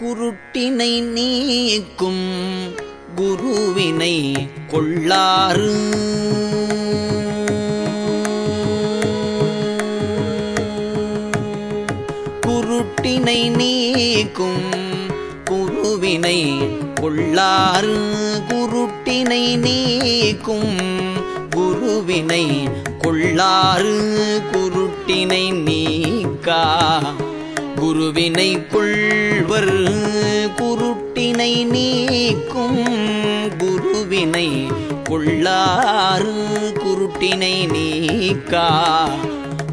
குருட்டினை நீக்கும் குருவினை கொள்ளாறு. குருட்டினை நீக்கும் குருவினை கொள்ளாறு. குருட்டினை நீக்கும் குருவினை கொள்ளாறு. குருட்டினை நீக்கா குருவினை கொள்வர் குருட்டினை நீக்கும் குருவினை கொள்ளாறு குருட்டினை நீக்கா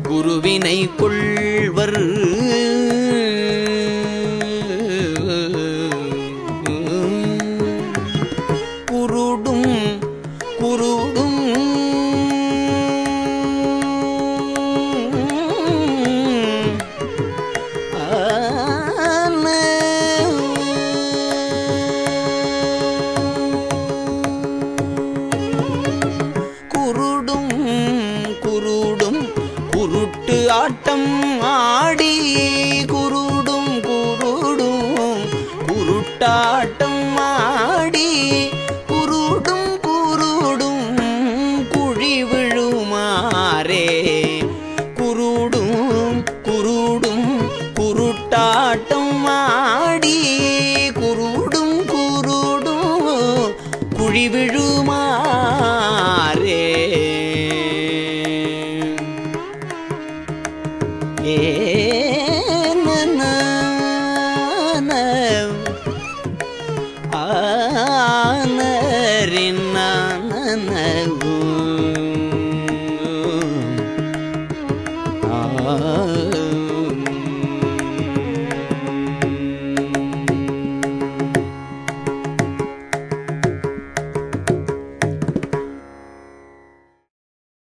குருவினை கொள்வர் குருடும் குருடும் குருடும் குருடும் குருட்டு ஆட்டம் ஆடி குருடும் குருடும் குருட்டாட்டம் ஆடி குருடும் குருடும் குழி விழுமாறே. குருடும் குருடும் குருட்டாட்டம் ஆடி குருடும் குருடும் குழி விழு Ah